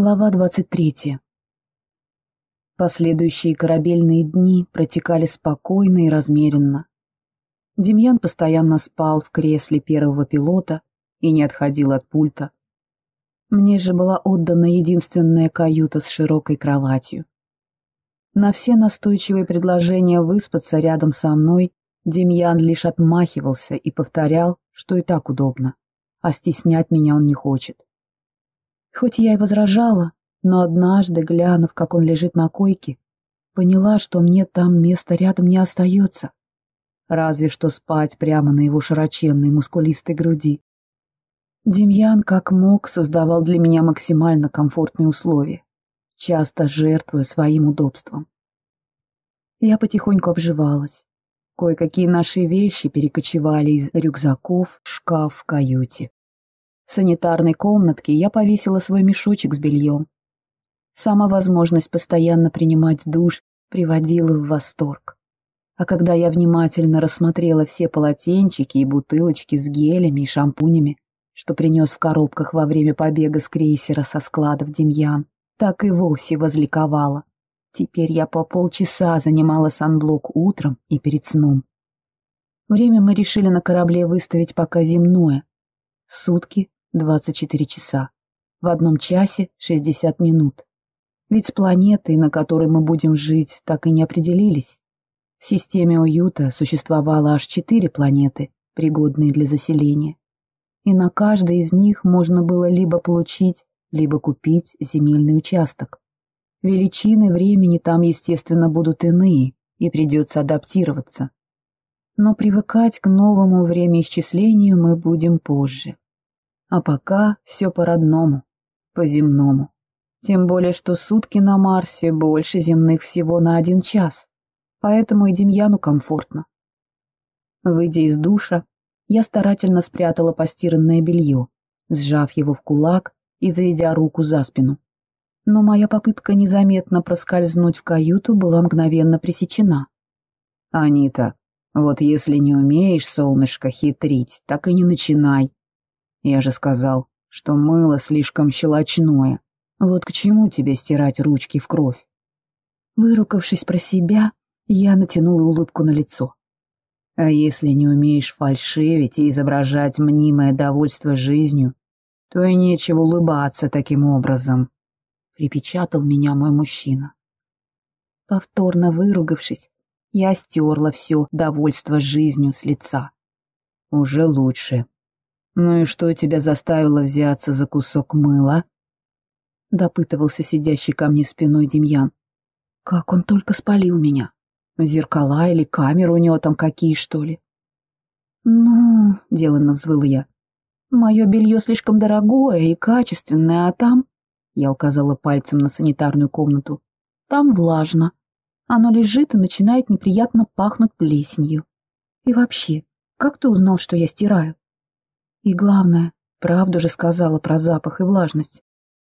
Глава 23. Последующие корабельные дни протекали спокойно и размеренно. Демьян постоянно спал в кресле первого пилота и не отходил от пульта. Мне же была отдана единственная каюта с широкой кроватью. На все настойчивые предложения выспаться рядом со мной Демьян лишь отмахивался и повторял, что и так удобно, а стеснять меня он не хочет. Хоть я и возражала, но однажды, глянув, как он лежит на койке, поняла, что мне там места рядом не остается. Разве что спать прямо на его широченной мускулистой груди. Демьян как мог создавал для меня максимально комфортные условия, часто жертвуя своим удобством. Я потихоньку обживалась. Кое-какие наши вещи перекочевали из рюкзаков в шкаф в каюте. Санитарной комнатке я повесила свой мешочек с бельем. Сама возможность постоянно принимать душ приводила в восторг. А когда я внимательно рассмотрела все полотенчики и бутылочки с гелями и шампунями, что принес в коробках во время побега с крейсера со складов Демьян, так и вовсе возликовала. Теперь я по полчаса занимала санблок утром и перед сном. Время мы решили на корабле выставить пока земное. Сутки 24 часа. В одном часе 60 минут. Ведь с планетой, на которой мы будем жить, так и не определились. В системе уюта существовало аж четыре планеты, пригодные для заселения. И на каждой из них можно было либо получить, либо купить земельный участок. Величины времени там, естественно, будут иные, и придется адаптироваться. Но привыкать к новому времяисчислению мы будем позже. А пока все по-родному, по-земному. Тем более, что сутки на Марсе больше земных всего на один час. Поэтому и Демьяну комфортно. Выйдя из душа, я старательно спрятала постиранное белье, сжав его в кулак и заведя руку за спину. Но моя попытка незаметно проскользнуть в каюту была мгновенно пресечена. «Анита, вот если не умеешь, солнышко, хитрить, так и не начинай», я же сказал, что мыло слишком щелочное. Вот к чему тебе стирать ручки в кровь? Выругавшись про себя, я натянула улыбку на лицо. А если не умеешь фальшивить и изображать мнимое довольство жизнью, то и нечего улыбаться таким образом, — припечатал меня мой мужчина. Повторно выругавшись, я стерла все довольство жизнью с лица. Уже лучше, «Ну и что тебя заставило взяться за кусок мыла?» — допытывался сидящий ко мне спиной Демьян. «Как он только спалил меня! Зеркала или камеры у него там какие, что ли?» «Ну...» — деланно взвыла я. «Мое белье слишком дорогое и качественное, а там...» Я указала пальцем на санитарную комнату. «Там влажно. Оно лежит и начинает неприятно пахнуть плесенью. И вообще, как ты узнал, что я стираю?» И главное, правду же сказала про запах и влажность.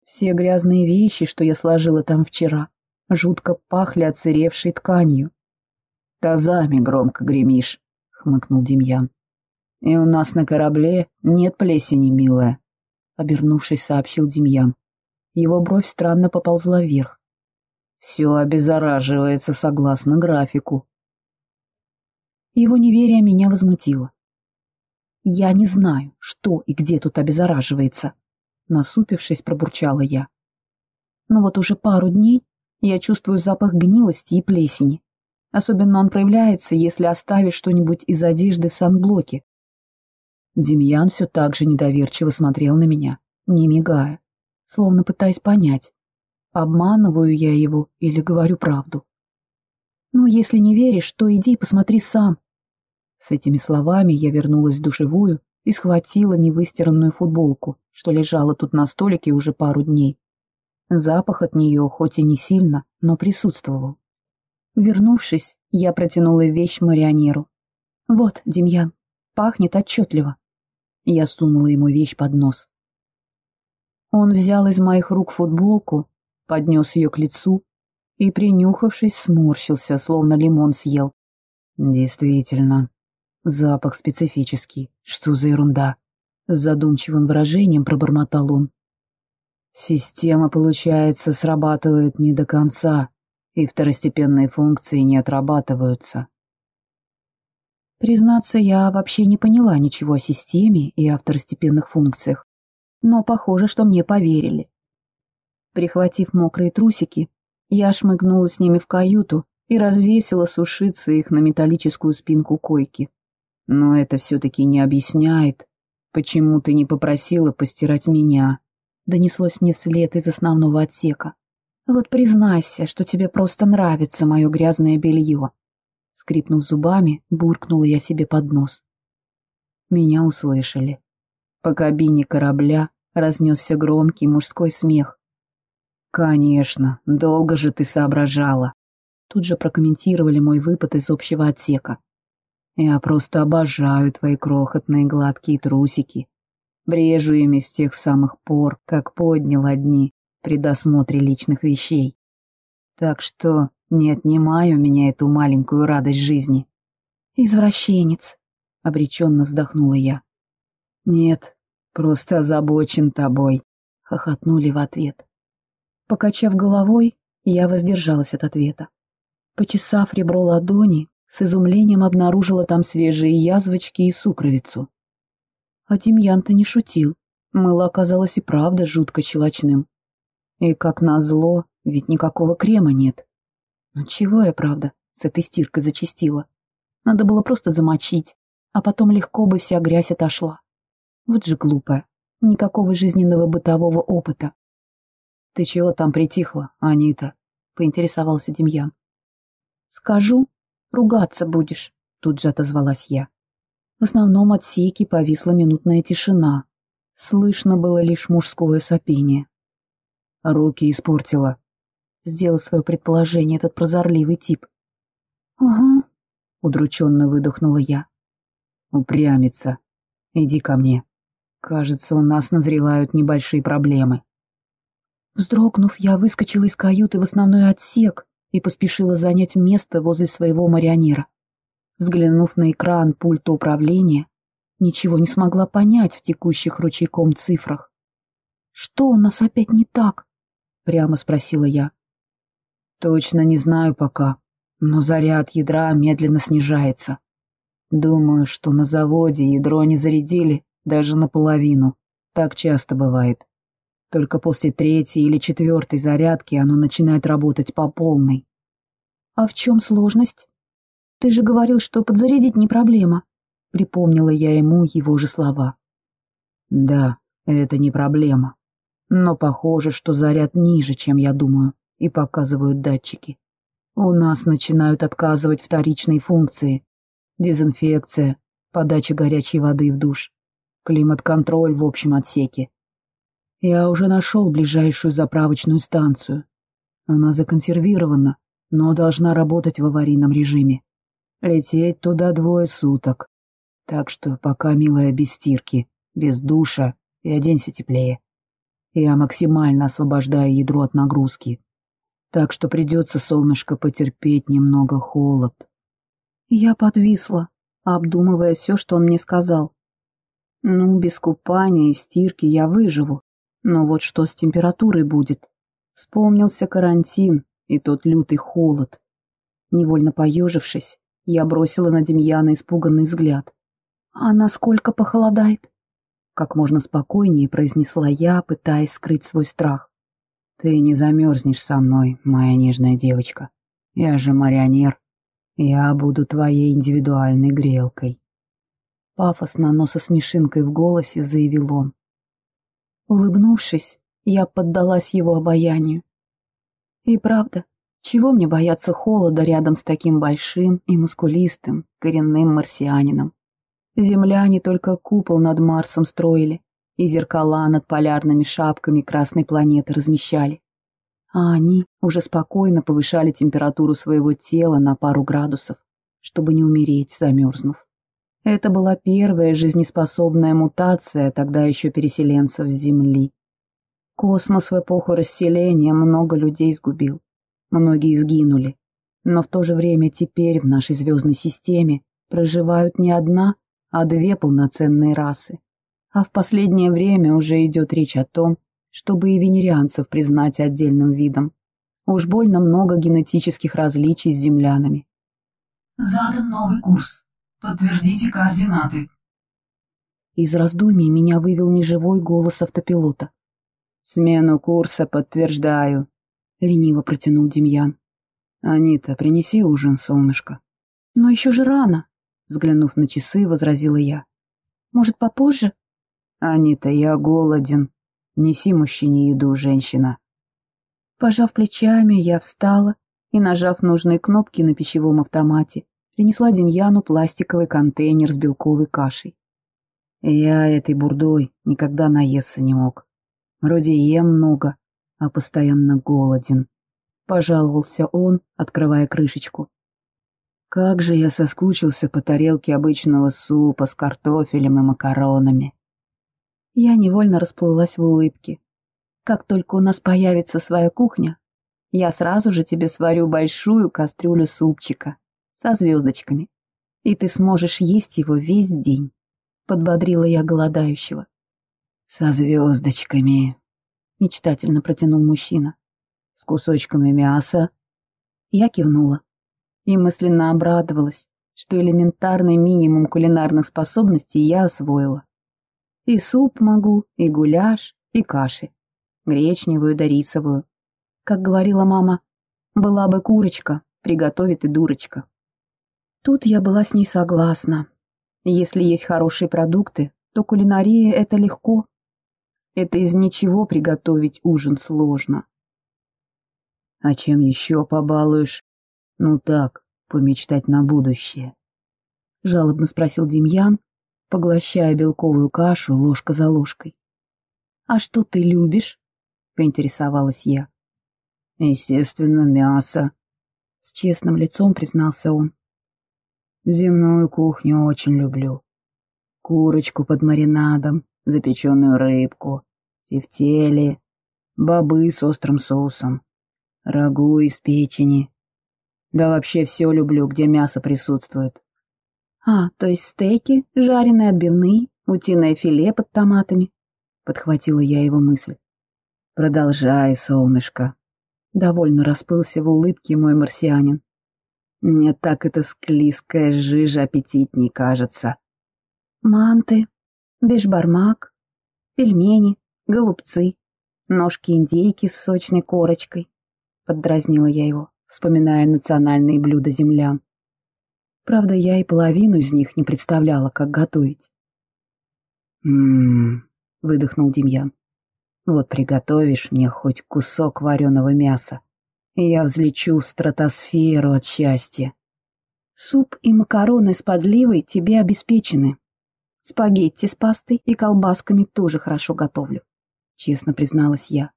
Все грязные вещи, что я сложила там вчера, жутко пахли отсыревшей тканью. «Тазами громко гремишь», — хмыкнул Демьян. «И у нас на корабле нет плесени, милая», — обернувшись, сообщил Демьян. Его бровь странно поползла вверх. «Все обеззараживается согласно графику». Его неверие меня возмутило. «Я не знаю, что и где тут обеззараживается», — насупившись, пробурчала я. «Но вот уже пару дней я чувствую запах гнилости и плесени. Особенно он проявляется, если оставишь что-нибудь из одежды в санблоке». Демьян все так же недоверчиво смотрел на меня, не мигая, словно пытаясь понять, обманываю я его или говорю правду. «Ну, если не веришь, то иди посмотри сам», с этими словами я вернулась в душевую и схватила невыстиранную футболку, что лежала тут на столике уже пару дней. Запах от нее, хоть и не сильно, но присутствовал. Вернувшись, я протянула вещь марионеру. «Вот, Демьян, пахнет отчетливо». Я сунула ему вещь под нос. Он взял из моих рук футболку, поднес ее к лицу и, принюхавшись, сморщился, словно лимон съел. «Действительно, Запах специфический. Что за ерунда? С задумчивым выражением пробормотал он. Система, получается, срабатывает не до конца, и второстепенные функции не отрабатываются. Признаться, я вообще не поняла ничего о системе и о второстепенных функциях, но похоже, что мне поверили. Прихватив мокрые трусики, я шмыгнула с ними в каюту и развесила сушиться их на металлическую спинку койки. Но это все-таки не объясняет, почему ты не попросила постирать меня, донеслось мне вслед из основного отсека. Вот признайся, что тебе просто нравится мое грязное белье. Скрипнув зубами, буркнула я себе под нос. Меня услышали. По кабине корабля разнесся громкий мужской смех. «Конечно, долго же ты соображала!» Тут же прокомментировали мой выпад из общего отсека. «Я просто обожаю твои крохотные гладкие трусики. Брежу ими с тех самых пор, как поднял одни при досмотре личных вещей. Так что не отнимай у меня эту маленькую радость жизни». «Извращенец!» — обреченно вздохнула я. «Нет, просто озабочен тобой», — хохотнули в ответ. Покачав головой, я воздержалась от ответа. Почесав ребро ладони, с изумлением обнаружила там свежие язвочки и сукровицу. А Демьян-то не шутил, мыло оказалось и правда жутко щелочным. И, как назло, ведь никакого крема нет. Ну чего я, правда, с этой стиркой зачистила? Надо было просто замочить, а потом легко бы вся грязь отошла. Вот же глупая, никакого жизненного бытового опыта. — Ты чего там притихла, Анита? — поинтересовался Демьян. — Скажу, ругаться будешь, — тут же отозвалась я. В основном отсеке повисла минутная тишина. Слышно было лишь мужское сопение. Руки испортила. Сделал свое предположение этот прозорливый тип. — Ага, — удрученно выдохнула я. — Упрямится. Иди ко мне. Кажется, у нас назревают небольшие проблемы. Вздрогнув, я выскочила из каюты в основной отсек и поспешила занять место возле своего марионера. Взглянув на экран пульта управления, ничего не смогла понять в текущих ручейком цифрах. «Что у нас опять не так?» — прямо спросила я. «Точно не знаю пока, но заряд ядра медленно снижается. Думаю, что на заводе ядро не зарядили даже наполовину. Так часто бывает. Только после третьей или четвертой зарядки оно начинает работать по полной. «А в чем сложность? Ты же говорил, что подзарядить не проблема», — припомнила я ему его же слова. «Да, это не проблема. Но похоже, что заряд ниже, чем я думаю, и показывают датчики. У нас начинают отказывать вторичные функции. Дезинфекция, подача горячей воды в душ, климат-контроль в общем отсеке. Я уже нашел ближайшую заправочную станцию. Она законсервирована, но должна работать в аварийном режиме. Лететь туда двое суток. Так что пока, милая, без стирки, без душа и оденься теплее. Я максимально освобождаю ядро от нагрузки. Так что придется, солнышко, потерпеть немного холод. Я подвисла, обдумывая все, что он мне сказал. Ну, без купания и стирки я выживу. Но вот что с температурой будет? Вспомнился карантин и тот лютый холод. Невольно поежившись, я бросила на Демьяна испуганный взгляд. «А насколько похолодает?» Как можно спокойнее произнесла я, пытаясь скрыть свой страх. «Ты не замерзнешь со мной, моя нежная девочка. Я же марионер. Я буду твоей индивидуальной грелкой». Пафосно, но со смешинкой в голосе заявил он. Улыбнувшись, я поддалась его обаянию. И правда, чего мне бояться холода рядом с таким большим и мускулистым коренным марсианином? Земляне только купол над Марсом строили и зеркала над полярными шапками красной планеты размещали. А они уже спокойно повышали температуру своего тела на пару градусов, чтобы не умереть, замерзнув. Это была первая жизнеспособная мутация тогда еще переселенцев с Земли. Космос в эпоху расселения много людей сгубил. Многие сгинули. Но в то же время теперь в нашей звездной системе проживают не одна, а две полноценные расы. А в последнее время уже идет речь о том, чтобы и венерианцев признать отдельным видом. Уж больно много генетических различий с землянами. Задан новый курс. Подтвердите координаты. Из раздумий меня вывел неживой голос автопилота. «Смену курса подтверждаю», — лениво протянул Демьян. «Анита, принеси ужин, солнышко». «Но еще же рано», — взглянув на часы, возразила я. «Может, попозже?» «Анита, я голоден. Неси мужчине еду, женщина». Пожав плечами, я встала и, нажав нужные кнопки на пищевом автомате, принесла Демьяну пластиковый контейнер с белковой кашей. Я этой бурдой никогда наесться не мог. Вроде ем много, а постоянно голоден. Пожаловался он, открывая крышечку. Как же я соскучился по тарелке обычного супа с картофелем и макаронами. Я невольно расплылась в улыбке. Как только у нас появится своя кухня, я сразу же тебе сварю большую кастрюлю супчика со звездочками, и ты сможешь есть его весь день. Подбодрила я голодающего. Со звездочками, мечтательно протянул мужчина. С кусочками мяса. Я кивнула и мысленно обрадовалась, что элементарный минимум кулинарных способностей я освоила. И суп могу, и гуляш, и каши. Гречневую да рисовую. Как говорила мама, была бы курочка, приготовит и дурочка. Тут я была с ней согласна. Если есть хорошие продукты, то кулинария — это легко. Это из ничего приготовить ужин сложно. — А чем еще побалуешь? Ну так, помечтать на будущее. Жалобно спросил Демьян, поглощая белковую кашу ложка за ложкой. «А что ты любишь?» — поинтересовалась я. «Естественно, мясо», — с честным лицом признался он. «Земную кухню очень люблю. Курочку под маринадом, запеченную рыбку, тефтели, бобы с острым соусом, рагу из печени. Да вообще все люблю, где мясо присутствует. «А, то есть стейки, жареные отбивные, утиное филе под томатами?» — подхватила я его мысль. «Продолжай, солнышко». Довольно расплылся в улыбке мой марсианин. Мне так эта склизкая жижа аппетитней кажется. Манты, бешбармак, пельмени, голубцы, ножки индейки с сочной корочкой. Поддразнила я его, вспоминая национальные блюда землян. Правда, я и половину из них не представляла, как готовить. «М-м-м», выдохнул Демьян. «Вот приготовишь мне хоть кусок вареного мяса, я взлечу в стратосферу от счастья. Суп и макароны с подливой тебе обеспечены. Спагетти с пастой и колбасками тоже хорошо готовлю», — честно призналась я.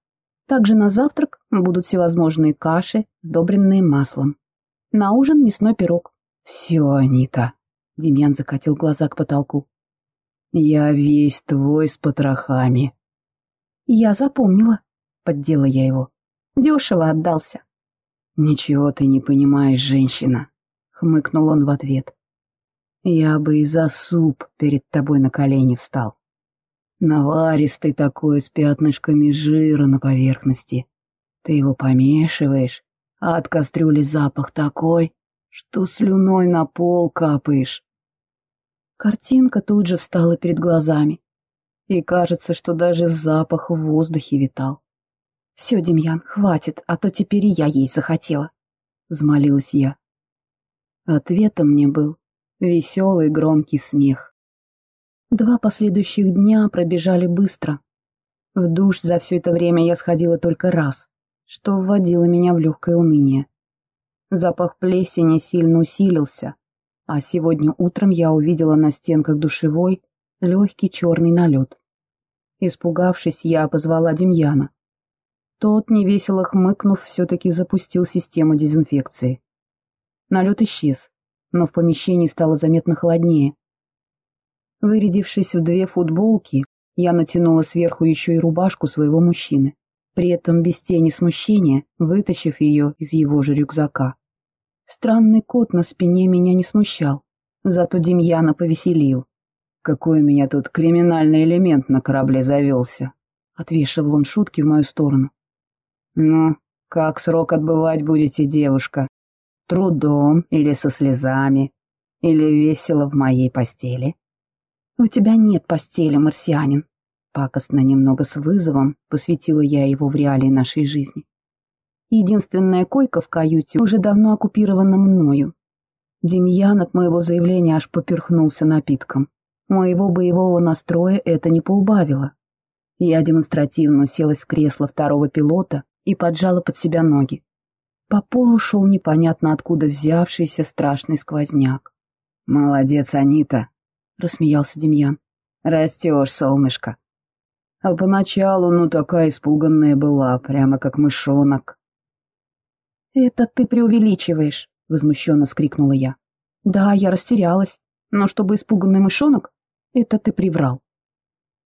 Также на завтрак будут всевозможные каши, сдобренные маслом. На ужин мясной пирог. «Все, Анита», — Демьян закатил глаза к потолку. «Я весь твой с потрохами». «Я запомнила», — поддела я его. «Дешево отдался». «Ничего ты не понимаешь, женщина», — хмыкнул он в ответ. «Я бы и за суп перед тобой на колени встал. Наваристый такой, с пятнышками жира на поверхности. Ты его помешиваешь, а от кастрюли запах такой, что слюной на пол капаешь. Картинка тут же встала перед глазами, и кажется, что даже запах в воздухе витал. «Все, Демьян, хватит, а то теперь и я есть захотела», — взмолилась я. Ответом мне был веселый громкий смех. Два последующих дня пробежали быстро. В душ за все это время я сходила только раз, что вводило меня в легкое уныние. Запах плесени сильно усилился, а сегодня утром я увидела на стенках душевой легкий черный налет. Испугавшись, я позвала Демьяна. Тот, невесело хмыкнув, все-таки запустил систему дезинфекции. Налет исчез, но в помещении стало заметно холоднее. Вырядившись в две футболки, я натянула сверху еще и рубашку своего мужчины, при этом без тени смущения, вытащив ее из его же рюкзака. Странный кот на спине меня не смущал, зато Демьяна повеселил. Какой у меня тут криминальный элемент на корабле завелся. — отвешивал он шутки в мою сторону. «Ну, как срок отбывать будете, девушка? Трудом или со слезами? Или весело в моей постели?» «У тебя нет постели, марсианин», — пакостно немного с вызовом посвятила я его в реалии нашей жизни. Единственная койка в каюте уже давно оккупирована мною. Демьян от моего заявления аж поперхнулся напитком. Моего боевого настроя это не поубавило. Я демонстративно уселась в кресло второго пилота и поджала под себя ноги. По полу шел непонятно откуда взявшийся страшный сквозняк. «Молодец, Анита!» — рассмеялся Демьян. «Растешь, солнышко!» А поначалу, ну, такая испуганная была, прямо как мышонок. «Это ты преувеличиваешь!» — возмущенно вскрикнула я. «Да, я растерялась, но чтобы испуганный мышонок, это ты приврал».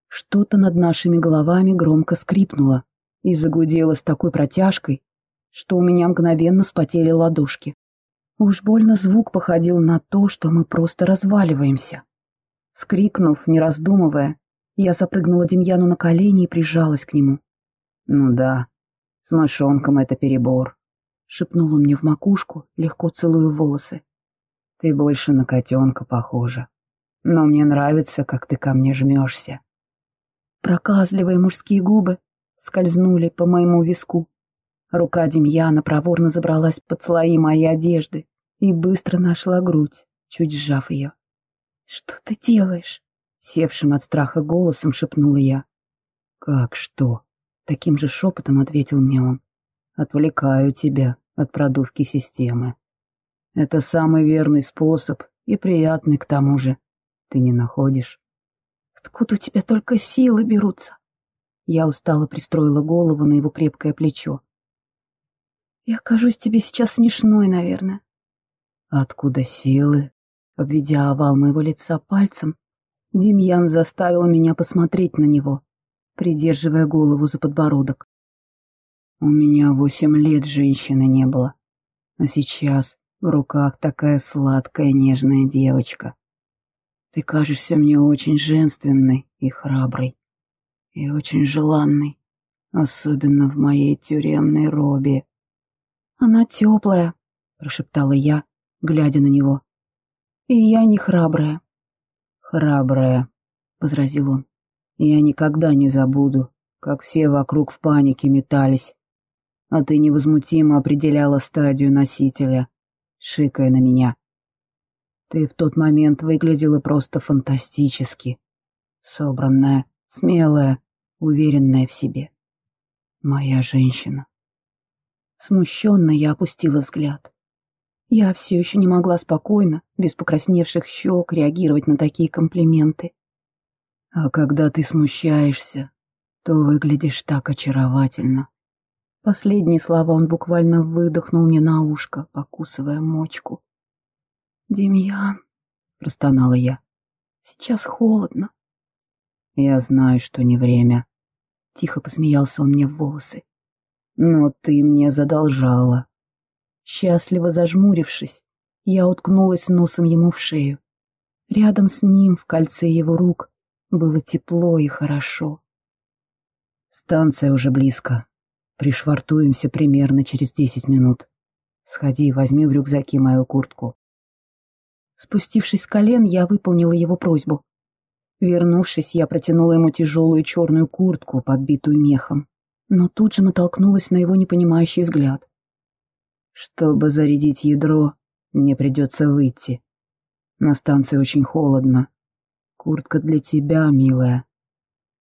Что-то над нашими головами громко скрипнуло и загудело с такой протяжкой, что у меня мгновенно спотели ладошки. Уж больно звук походил на то, что мы просто разваливаемся. Скрикнув, не раздумывая, я запрыгнула Демьяну на колени и прижалась к нему. «Ну да, с мышонком это перебор», — шепнул он мне в макушку, легко целуя волосы. «Ты больше на котенка похожа, но мне нравится, как ты ко мне жмешься». Проказливые мужские губы скользнули по моему виску. Рука Демьяна проворно забралась под слои моей одежды и быстро нашла грудь, чуть сжав ее. «Что ты делаешь?» — севшим от страха голосом шепнула я. «Как что?» — таким же шепотом ответил мне он. «Отвлекаю тебя от продувки системы. Это самый верный способ и приятный к тому же. Ты не находишь?» Откуда у тебя только силы берутся? Я устало пристроила голову на его крепкое плечо. Я кажусь тебе сейчас смешной, наверное. Откуда силы? Обведя овал моего лица пальцем, Демьян заставил меня посмотреть на него, придерживая голову за подбородок. У меня восемь лет женщины не было, а сейчас в руках такая сладкая нежная девочка. Ты кажешься мне очень женственной и храброй, и очень желанной, особенно в моей тюремной робе. «Она теплая», — прошептала я, глядя на него. «И я не храбрая». «Храбрая», — возразил он. «Я никогда не забуду, как все вокруг в панике метались, а ты невозмутимо определяла стадию носителя, шикая на меня. Ты в тот момент выглядела просто фантастически. Собранная, смелая, уверенная в себе. Моя женщина. Смущенно я опустила взгляд. Я все еще не могла спокойно, без покрасневших щек, реагировать на такие комплименты. А когда ты смущаешься, то выглядишь так очаровательно. Последние слова он буквально выдохнул мне на ушко, покусывая мочку. «Демьян», — простонала я, — «сейчас холодно». «Я знаю, что не время», — тихо посмеялся он мне в волосы. «Но ты мне задолжала». Счастливо зажмурившись, я уткнулась носом ему в шею. Рядом с ним, в кольце его рук, было тепло и хорошо. «Станция уже близко. Пришвартуемся примерно через десять минут. Сходи, возьми в рюкзаке мою куртку. Спустившись с колен, я выполнила его просьбу. Вернувшись, я протянула ему тяжелую черную куртку, подбитую мехом, но тут же натолкнулась на его непонимающий взгляд. «Чтобы зарядить ядро, мне придется выйти. На станции очень холодно. Куртка для тебя, милая.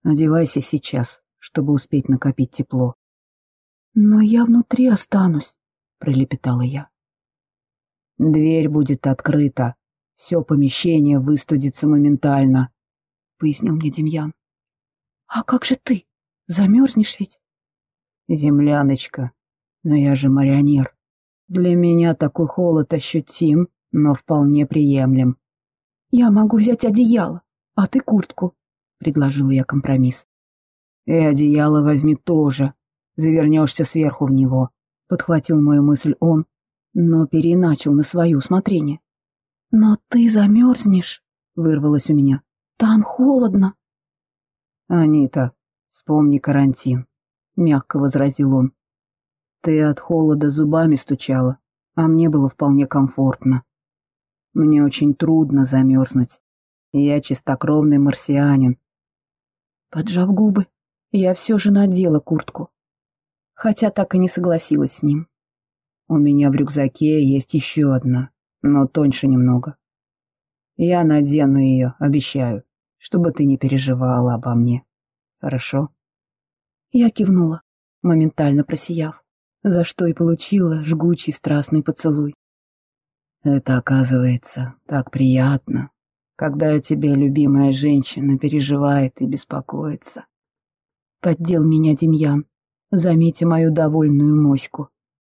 Одевайся сейчас, чтобы успеть накопить тепло». «Но я внутри останусь», — пролепетала я. «Дверь будет открыта», все помещение выстудится моментально, — пояснил мне Демьян. — А как же ты? Замерзнешь ведь? — Земляночка, но я же марионер. Для меня такой холод ощутим, но вполне приемлем. — Я могу взять одеяло, а ты куртку, — предложила я компромисс. — И одеяло возьми тоже, завернешься сверху в него, — подхватил мою мысль он, но переначал на свое усмотрение. «Но ты замерзнешь», — вырвалось у меня. «Там холодно». «Анита, Вспомни карантин, мягко возразил он. Ты от холода зубами стучала, а мне было вполне комфортно. Мне очень трудно замерзнуть. Я чистокровный марсианин. Поджав губы, я все же надела куртку, хотя так и не согласилась с ним. У меня в рюкзаке есть еще одна, но тоньше немного. Я надену ее, обещаю, чтобы ты не переживала обо мне. Хорошо?» Я кивнула, моментально просияв, за что и получила жгучий страстный поцелуй. «Это, оказывается, так приятно, когда о тебе любимая женщина переживает и беспокоится». Поддел меня Демьян, заметя мою довольную моську.